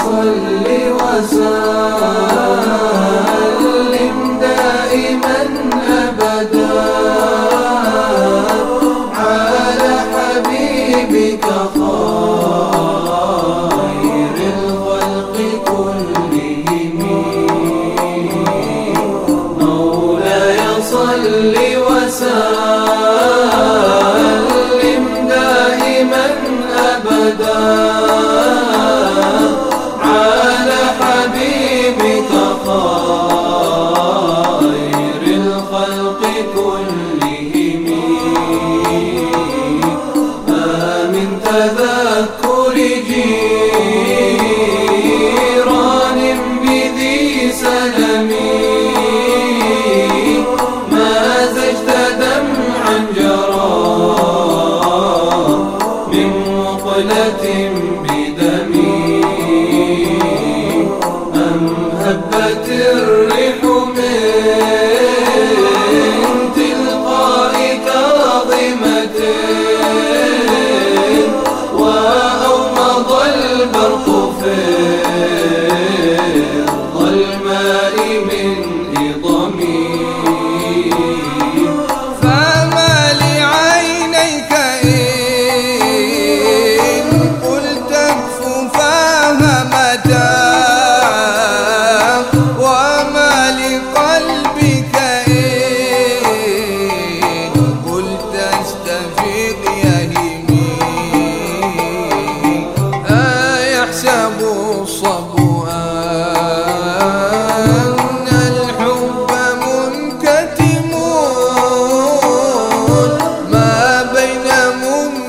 صل وسلم.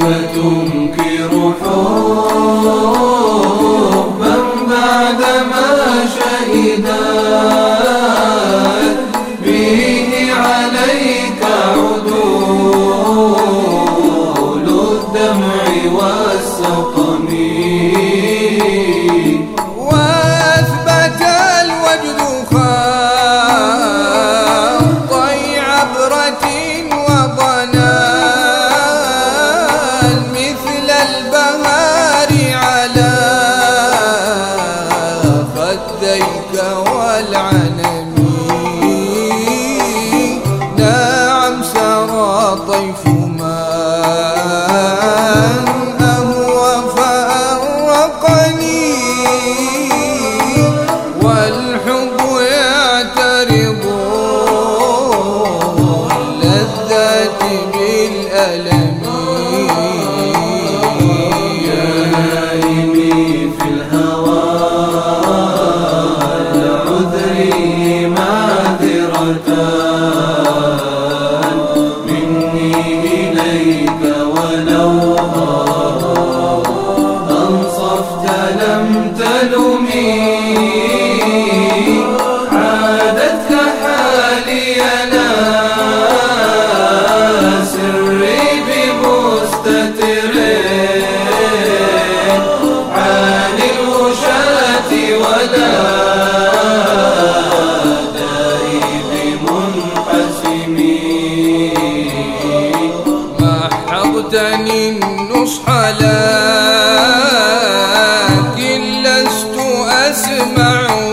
تنكر حبا Dale. أسمعه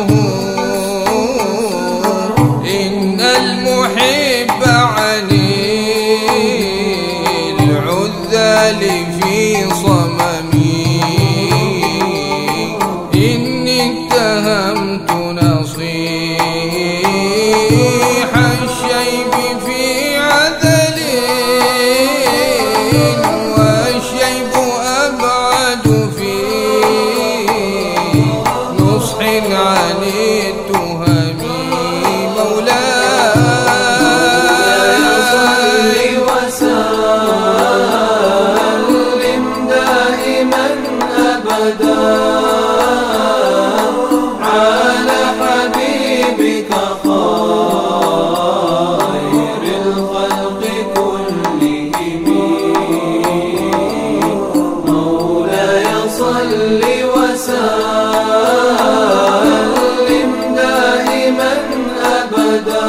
Adam.